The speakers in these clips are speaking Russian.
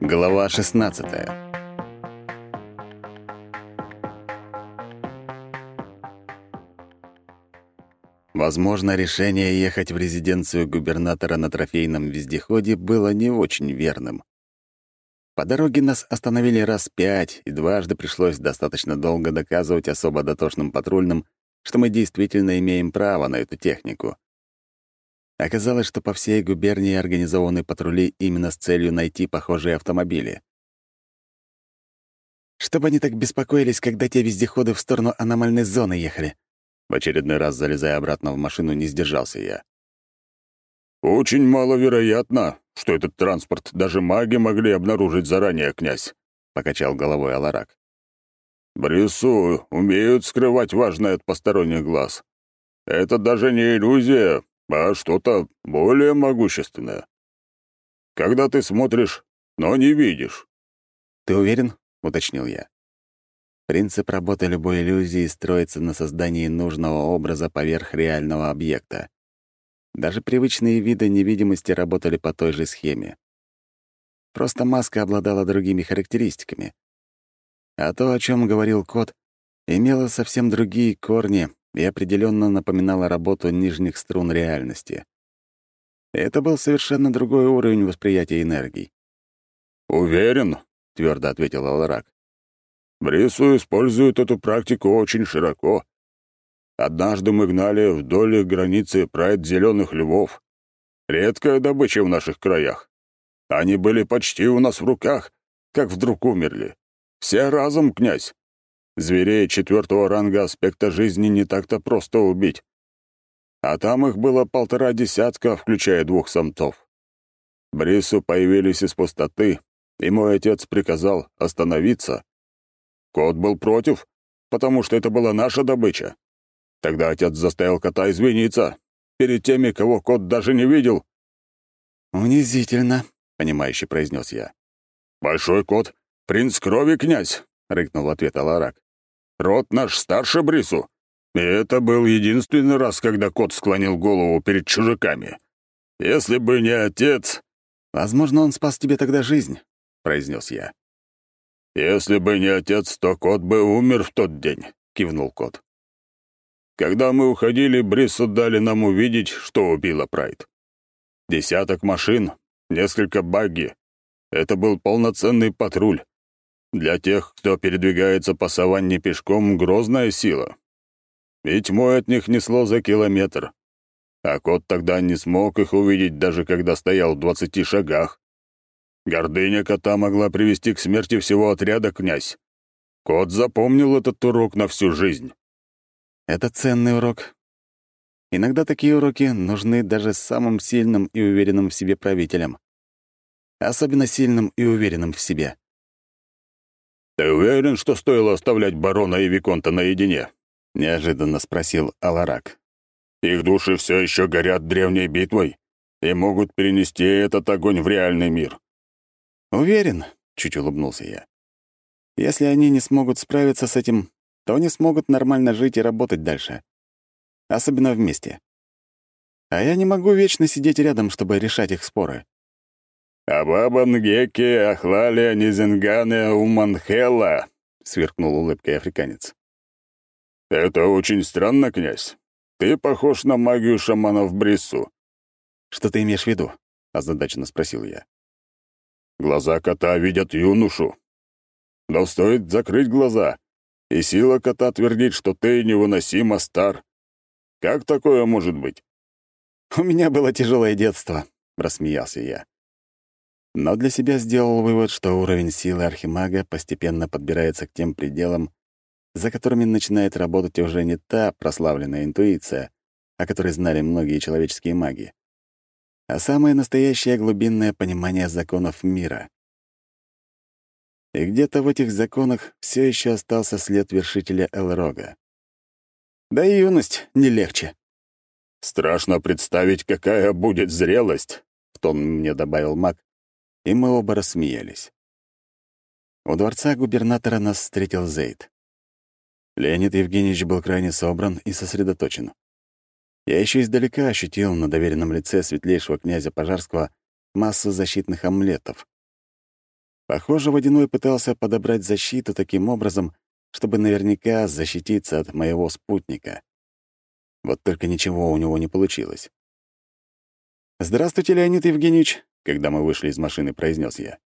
Глава 16 Возможно, решение ехать в резиденцию губернатора на трофейном вездеходе было не очень верным. По дороге нас остановили раз пять, и дважды пришлось достаточно долго доказывать особо дотошным патрульным, что мы действительно имеем право на эту технику. Оказалось, что по всей губернии организованы патрули именно с целью найти похожие автомобили. Чтобы они так беспокоились, когда те вездеходы в сторону аномальной зоны ехали. В очередной раз, залезая обратно в машину, не сдержался я. «Очень маловероятно, что этот транспорт даже маги могли обнаружить заранее, князь», — покачал головой Аларак. «Брюсу умеют скрывать важное от посторонних глаз. Это даже не иллюзия, а что-то более могущественное. Когда ты смотришь, но не видишь». «Ты уверен?» — уточнил я. Принцип работы любой иллюзии строится на создании нужного образа поверх реального объекта. Даже привычные виды невидимости работали по той же схеме. Просто маска обладала другими характеристиками. А то, о чем говорил кот, имело совсем другие корни и определенно напоминало работу нижних струн реальности. Это был совершенно другой уровень восприятия энергий. «Уверен», — твердо ответил Аларак. «Брису использует эту практику очень широко. Однажды мы гнали вдоль границы прайд зеленых львов. Редкая добыча в наших краях. Они были почти у нас в руках, как вдруг умерли. Все разом, князь. Зверей четвертого ранга аспекта жизни не так-то просто убить. А там их было полтора десятка, включая двух самцов. Брису появились из пустоты, и мой отец приказал остановиться. Кот был против, потому что это была наша добыча. Тогда отец заставил кота извиниться перед теми, кого кот даже не видел. «Унизительно», — понимающе произнес я. «Большой кот, принц крови князь», — рыкнул в ответ Аларак. «Род наш старше Брису. И это был единственный раз, когда кот склонил голову перед чужаками. Если бы не отец...» «Возможно, он спас тебе тогда жизнь», — произнес я. «Если бы не отец, то кот бы умер в тот день», — кивнул кот. Когда мы уходили, Бриссу дали нам увидеть, что убило Прайд. Десяток машин, несколько багги. Это был полноценный патруль. Для тех, кто передвигается по саванне пешком, грозная сила. И тьмой от них несло за километр. А кот тогда не смог их увидеть, даже когда стоял в двадцати шагах. Гордыня кота могла привести к смерти всего отряда, князь. Кот запомнил этот урок на всю жизнь. Это ценный урок. Иногда такие уроки нужны даже самым сильным и уверенным в себе правителям. Особенно сильным и уверенным в себе. «Ты уверен, что стоило оставлять барона и Виконта наедине?» — неожиданно спросил Аларак. «Их души все еще горят древней битвой и могут перенести этот огонь в реальный мир». «Уверен», — чуть улыбнулся я. «Если они не смогут справиться с этим, то они смогут нормально жить и работать дальше. Особенно вместе. А я не могу вечно сидеть рядом, чтобы решать их споры. «Абабангеки ахлали низенгане уманхела», — сверкнул улыбкой африканец. «Это очень странно, князь. Ты похож на магию шаманов Бриссу». «Что ты имеешь в виду?» — озадаченно спросил я. «Глаза кота видят юношу. Но стоит закрыть глаза, и сила кота твердит, что ты невыносимо стар. Как такое может быть?» «У меня было тяжелое детство», — рассмеялся я. Но для себя сделал вывод, что уровень силы архимага постепенно подбирается к тем пределам, за которыми начинает работать уже не та прославленная интуиция, о которой знали многие человеческие маги, а самое настоящее глубинное понимание законов мира. И где-то в этих законах все еще остался след вершителя Элрога. Да и юность не легче. «Страшно представить, какая будет зрелость», — в тон мне добавил маг, и мы оба рассмеялись. У дворца губернатора нас встретил Зейд. Леонид Евгеньевич был крайне собран и сосредоточен. Я еще издалека ощутил на доверенном лице светлейшего князя Пожарского массу защитных амулетов. Похоже, Водяной пытался подобрать защиту таким образом, чтобы наверняка защититься от моего спутника. Вот только ничего у него не получилось. «Здравствуйте, Леонид Евгеньевич», — когда мы вышли из машины, произнес я.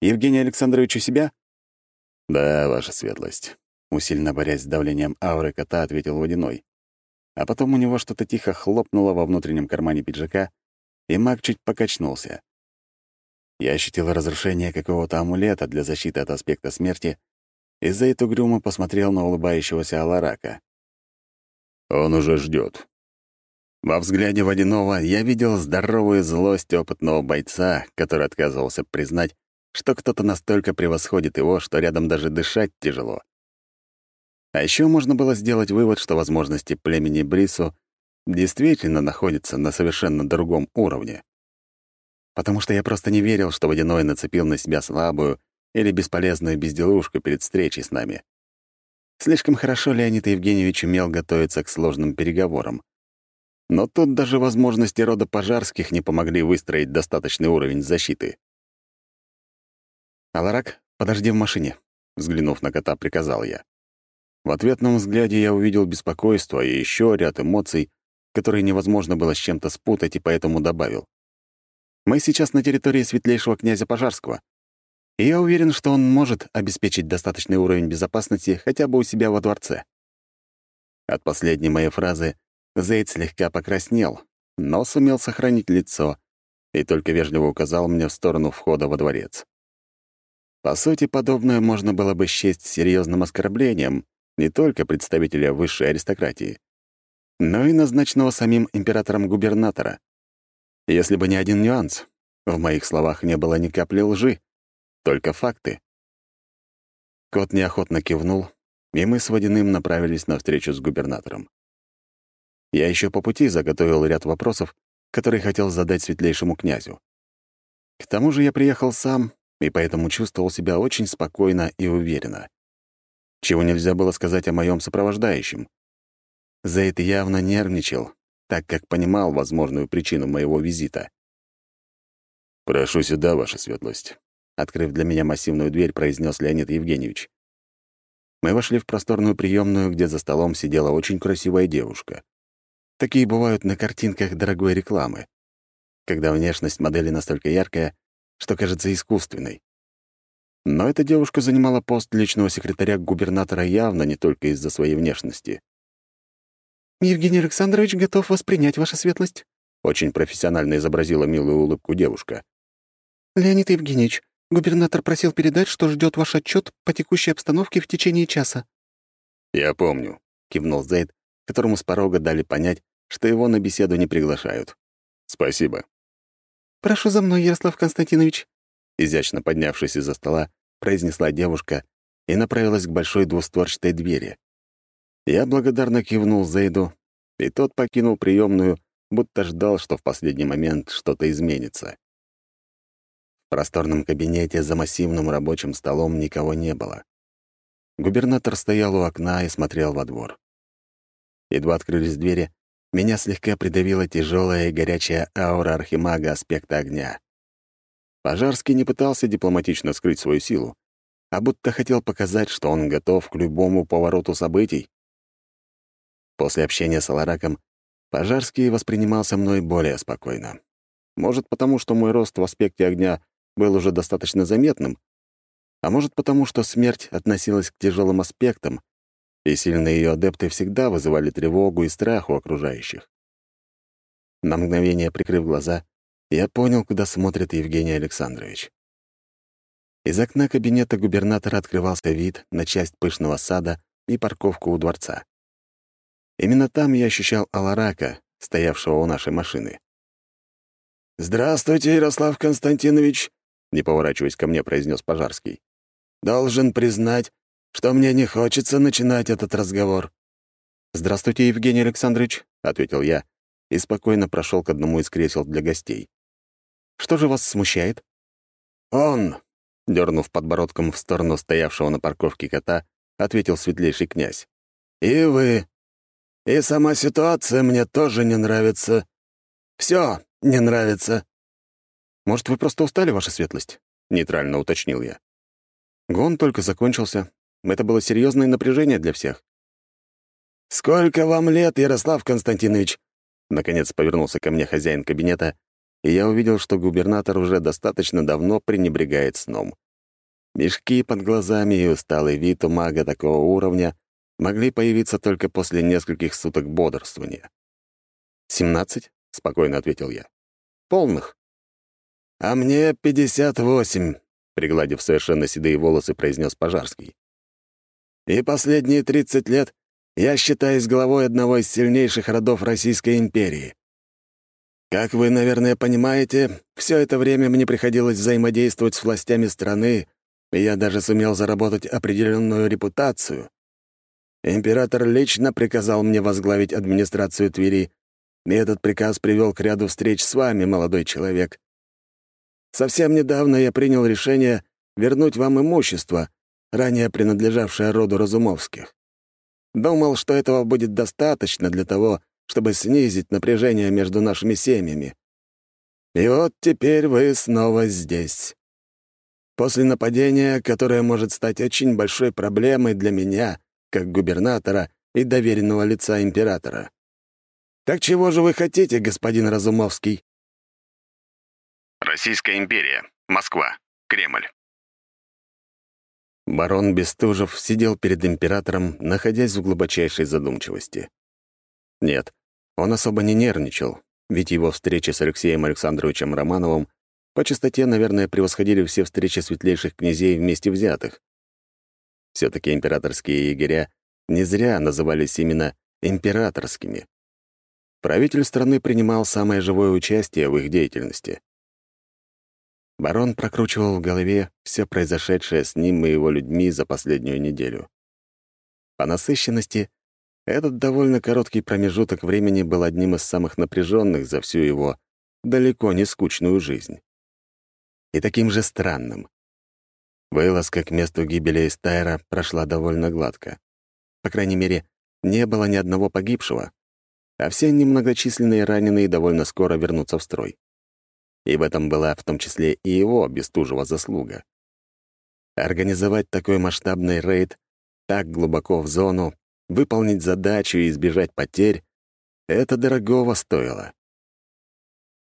«Евгений Александрович у себя?» «Да, ваша светлость», — усиленно борясь с давлением ауры кота, ответил Водяной. А потом у него что-то тихо хлопнуло во внутреннем кармане пиджака, и маг чуть покачнулся. Я ощутил разрушение какого-то амулета для защиты от аспекта смерти, и за эту грюму посмотрел на улыбающегося Аларака. «Он уже ждет. Во взгляде Водяного я видел здоровую злость опытного бойца, который отказывался признать, что кто-то настолько превосходит его, что рядом даже дышать тяжело. А еще можно было сделать вывод, что возможности племени Брису действительно находятся на совершенно другом уровне. Потому что я просто не верил, что Водяной нацепил на себя слабую или бесполезную безделушку перед встречей с нами. Слишком хорошо Леонид Евгеньевич умел готовиться к сложным переговорам. Но тут даже возможности рода пожарских не помогли выстроить достаточный уровень защиты. «Аларак, подожди в машине», — взглянув на кота, приказал я. В ответном взгляде я увидел беспокойство и еще ряд эмоций, которые невозможно было с чем-то спутать, и поэтому добавил. «Мы сейчас на территории светлейшего князя Пожарского, и я уверен, что он может обеспечить достаточный уровень безопасности хотя бы у себя во дворце». От последней моей фразы Зейд слегка покраснел, но сумел сохранить лицо и только вежливо указал мне в сторону входа во дворец. По сути, подобное можно было бы счесть серьезным оскорблением, не только представителя высшей аристократии, но и назначенного самим императором губернатора. Если бы не один нюанс, в моих словах не было ни капли лжи, только факты. Кот неохотно кивнул, и мы с Водяным направились на встречу с губернатором. Я еще по пути заготовил ряд вопросов, которые хотел задать светлейшему князю. К тому же я приехал сам, и поэтому чувствовал себя очень спокойно и уверенно чего нельзя было сказать о моем сопровождающем. Зейд явно нервничал, так как понимал возможную причину моего визита. «Прошу сюда, ваша светлость», — открыв для меня массивную дверь, произнес Леонид Евгеньевич. Мы вошли в просторную приемную, где за столом сидела очень красивая девушка. Такие бывают на картинках дорогой рекламы, когда внешность модели настолько яркая, что кажется искусственной. Но эта девушка занимала пост личного секретаря губернатора явно не только из-за своей внешности. «Евгений Александрович готов воспринять ваша светлость», — очень профессионально изобразила милую улыбку девушка. «Леонид Евгеньевич, губернатор просил передать, что ждет ваш отчет по текущей обстановке в течение часа». «Я помню», — кивнул Зейд, которому с порога дали понять, что его на беседу не приглашают. «Спасибо». «Прошу за мной, Ярослав Константинович», изящно поднявшись из-за стола, произнесла девушка и направилась к большой двустворчатой двери. Я благодарно кивнул Зейду, и тот покинул приемную, будто ждал, что в последний момент что-то изменится. В просторном кабинете за массивным рабочим столом никого не было. Губернатор стоял у окна и смотрел во двор. Едва открылись двери, меня слегка придавила тяжелая и горячая аура архимага аспекта огня. Пожарский не пытался дипломатично скрыть свою силу, а будто хотел показать, что он готов к любому повороту событий. После общения с Алараком Пожарский воспринимался мной более спокойно. Может, потому что мой рост в аспекте огня был уже достаточно заметным, а может, потому что смерть относилась к тяжелым аспектам, и сильные ее адепты всегда вызывали тревогу и страх у окружающих. На мгновение прикрыв глаза, я понял, куда смотрит Евгений Александрович. Из окна кабинета губернатора открывался вид на часть пышного сада и парковку у дворца. Именно там я ощущал Аларака, стоявшего у нашей машины. «Здравствуйте, Ярослав Константинович», — не поворачиваясь ко мне, произнес Пожарский. «Должен признать, что мне не хочется начинать этот разговор». «Здравствуйте, Евгений Александрович», — ответил я и спокойно прошел к одному из кресел для гостей. Что же вас смущает?» «Он!» — дернув подбородком в сторону стоявшего на парковке кота, ответил светлейший князь. «И вы!» И сама ситуация мне тоже не нравится. Все не нравится». «Может, вы просто устали, ваша светлость?» — нейтрально уточнил я. Гон только закончился. Это было серьезное напряжение для всех. «Сколько вам лет, Ярослав Константинович?» Наконец повернулся ко мне хозяин кабинета, и я увидел, что губернатор уже достаточно давно пренебрегает сном. Мешки под глазами и усталый вид у мага такого уровня могли появиться только после нескольких суток бодрствования. «Семнадцать?» — спокойно ответил я. «Полных». «А мне пятьдесят восемь», — пригладив совершенно седые волосы, произнес Пожарский. «И последние тридцать лет я считаюсь главой одного из сильнейших родов Российской империи. Как вы, наверное, понимаете, все это время мне приходилось взаимодействовать с властями страны, и я даже сумел заработать определенную репутацию. Император лично приказал мне возглавить администрацию Твери, и этот приказ привел к ряду встреч с вами, молодой человек. Совсем недавно я принял решение вернуть вам имущество, ранее принадлежавшее роду Разумовских. Думал, что этого будет достаточно для того, чтобы снизить напряжение между нашими семьями. И вот теперь вы снова здесь. После нападения, которое может стать очень большой проблемой для меня, как губернатора и доверенного лица императора. Так чего же вы хотите, господин Разумовский? Российская империя. Москва. Кремль. Барон Бестужев сидел перед императором, находясь в глубочайшей задумчивости. Нет, он особо не нервничал, ведь его встречи с Алексеем Александровичем Романовым по частоте, наверное, превосходили все встречи светлейших князей вместе взятых. все таки императорские егеря не зря назывались именно императорскими. Правитель страны принимал самое живое участие в их деятельности. Барон прокручивал в голове все произошедшее с ним и его людьми за последнюю неделю. По насыщенности этот довольно короткий промежуток времени был одним из самых напряженных за всю его далеко не скучную жизнь. И таким же странным. Вылазка к месту гибели Эстайра прошла довольно гладко. По крайней мере, не было ни одного погибшего, а все немногочисленные раненые довольно скоро вернутся в строй. И в этом была в том числе и его Бестужева заслуга. Организовать такой масштабный рейд так глубоко в зону выполнить задачу и избежать потерь — это дорогого стоило.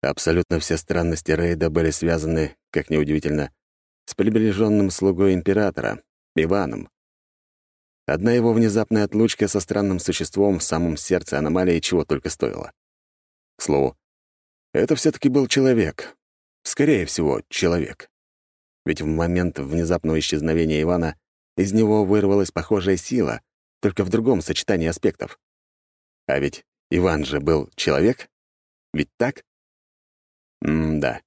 Абсолютно все странности рейда были связаны, как неудивительно, с приближенным слугой императора, Иваном. Одна его внезапная отлучка со странным существом в самом сердце аномалии чего только стоила. К слову, это все таки был человек. Скорее всего, человек. Ведь в момент внезапного исчезновения Ивана из него вырвалась похожая сила, только в другом сочетании аспектов. А ведь Иван же был человек? Ведь так? М-да.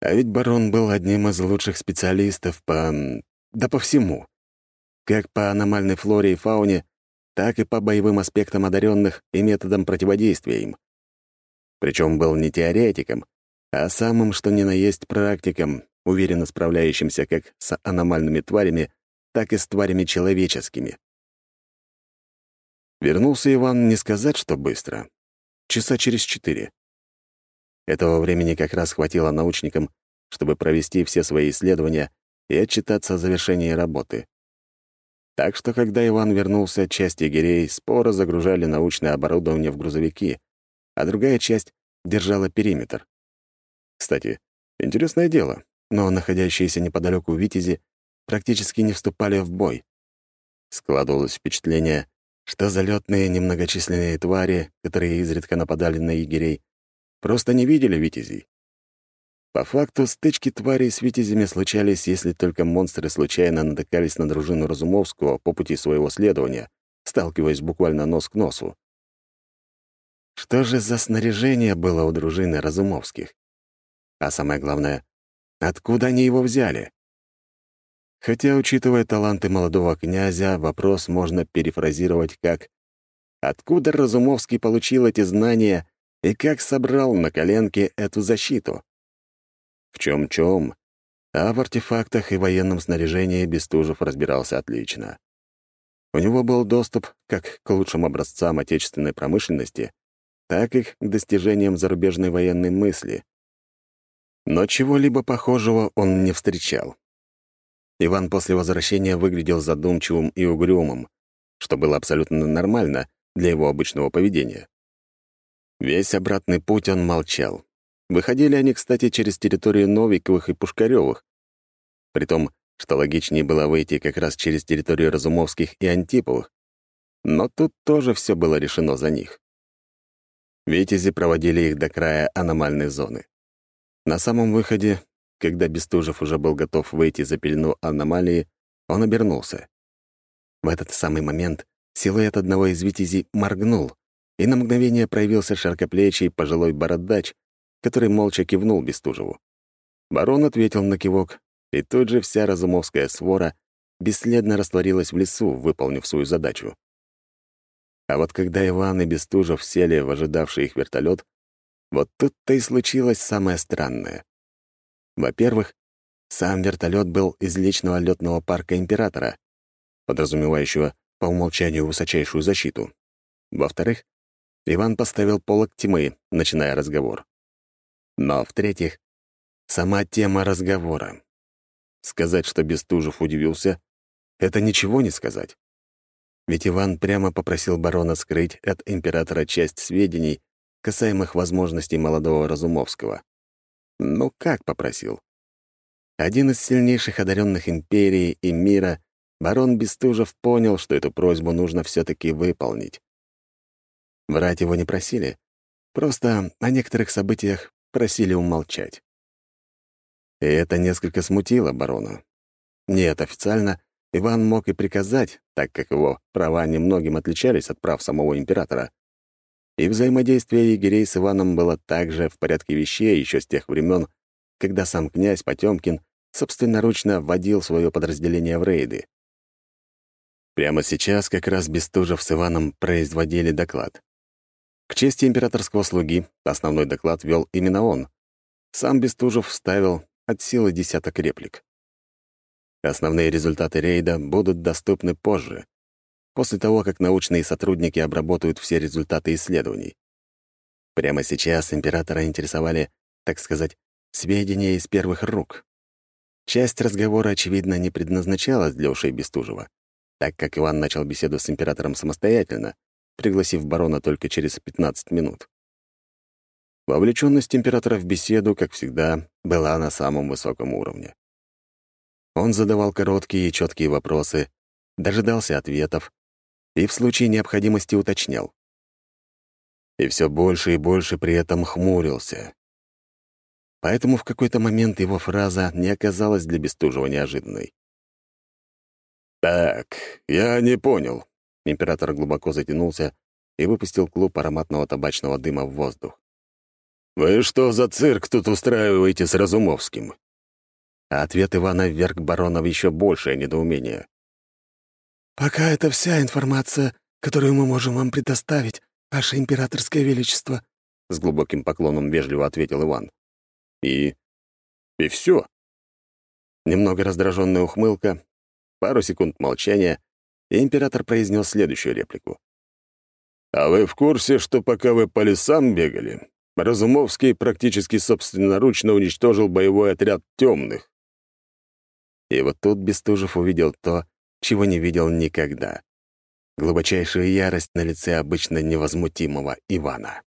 А ведь барон был одним из лучших специалистов по... да по всему. Как по аномальной флоре и фауне, так и по боевым аспектам одаренных и методам противодействия им. Причем был не теоретиком, а самым что ни на есть практиком, уверенно справляющимся как с аномальными тварями, так и с тварями человеческими. Вернулся Иван не сказать, что быстро. Часа через четыре. Этого времени как раз хватило научникам, чтобы провести все свои исследования и отчитаться о завершении работы. Так что, когда Иван вернулся, часть егерей споро загружали научное оборудование в грузовики, а другая часть держала периметр. Кстати, интересное дело, но находящиеся неподалеку витязи практически не вступали в бой. Складывалось впечатление, что залетные немногочисленные твари, которые изредка нападали на егерей, просто не видели витязей. По факту, стычки тварей с витязями случались, если только монстры случайно натыкались на дружину Разумовского по пути своего следования, сталкиваясь буквально нос к носу. Что же за снаряжение было у дружины Разумовских? А самое главное, откуда они его взяли? Хотя, учитывая таланты молодого князя, вопрос можно перефразировать как «Откуда Разумовский получил эти знания и как собрал на коленке эту защиту?» В чем-чем, а в артефактах и военном снаряжении Бестужев разбирался отлично. У него был доступ как к лучшим образцам отечественной промышленности, так и к достижениям зарубежной военной мысли. Но чего-либо похожего он не встречал. Иван после возвращения выглядел задумчивым и угрюмым, что было абсолютно нормально для его обычного поведения. Весь обратный путь он молчал. Выходили они, кстати, через территорию Новиковых и Пушкарёвых. Притом, что логичнее было выйти как раз через территорию Разумовских и Антиповых. Но тут тоже все было решено за них. Витязи проводили их до края аномальной зоны. На самом выходе, когда Бестужев уже был готов выйти за пелену аномалии, он обернулся. В этот самый момент силуэт одного из витязей моргнул, и на мгновение проявился широкоплечий пожилой бородач, который молча кивнул Бестужеву. Барон ответил на кивок, и тут же вся разумовская свора бесследно растворилась в лесу, выполнив свою задачу. А вот когда Иван и Бестужев сели в ожидавший их вертолет, вот тут-то и случилось самое странное. Во-первых, сам вертолет был из личного летного парка императора, подразумевающего по умолчанию высочайшую защиту. Во-вторых, Иван поставил полок тьмы, начиная разговор. Но, в-третьих, сама тема разговора. Сказать, что Бестужев удивился, это ничего не сказать. Ведь Иван прямо попросил барона скрыть от императора часть сведений, касаемых возможностей молодого Разумовского. Ну как попросил? Один из сильнейших одаренных империи и мира, барон Бестужев понял, что эту просьбу нужно все таки выполнить. Врать его не просили, просто о некоторых событиях просили умолчать. И это несколько смутило барона. Нет, официально Иван мог и приказать, так как его права немногим отличались от прав самого императора. И взаимодействие егерей с Иваном было также в порядке вещей еще с тех времен, когда сам князь Потемкин собственноручно вводил свое подразделение в рейды. Прямо сейчас как раз Бестужев с Иваном производили доклад. К чести императорского слуги основной доклад вел именно он. Сам Бестужев вставил от силы десяток реплик. Основные результаты рейда будут доступны позже, после того, как научные сотрудники обработают все результаты исследований. Прямо сейчас императора интересовали, так сказать, сведения из первых рук. Часть разговора, очевидно, не предназначалась для ушей Бестужева, так как Иван начал беседу с императором самостоятельно, пригласив барона только через 15 минут. Вовлеченность императора в беседу, как всегда, была на самом высоком уровне. Он задавал короткие и четкие вопросы, дожидался ответов и в случае необходимости уточнял. И все больше и больше при этом хмурился. Поэтому в какой-то момент его фраза не оказалась для Бестужева неожиданной. «Так, я не понял». Император глубоко затянулся и выпустил клуб ароматного табачного дыма в воздух. «Вы что за цирк тут устраиваете с Разумовским? А ответ Ивана вверг барона в еще большее недоумение. «Пока это вся информация, которую мы можем вам предоставить, Ваше Императорское Величество», — с глубоким поклоном вежливо ответил Иван. «И... и все. Немного раздраженная ухмылка, пару секунд молчания, и император произнес следующую реплику. «А вы в курсе, что пока вы по лесам бегали, Разумовский практически собственноручно уничтожил боевой отряд темных?» И вот тут Бестужев увидел то, чего не видел никогда. Глубочайшую ярость на лице обычно невозмутимого Ивана.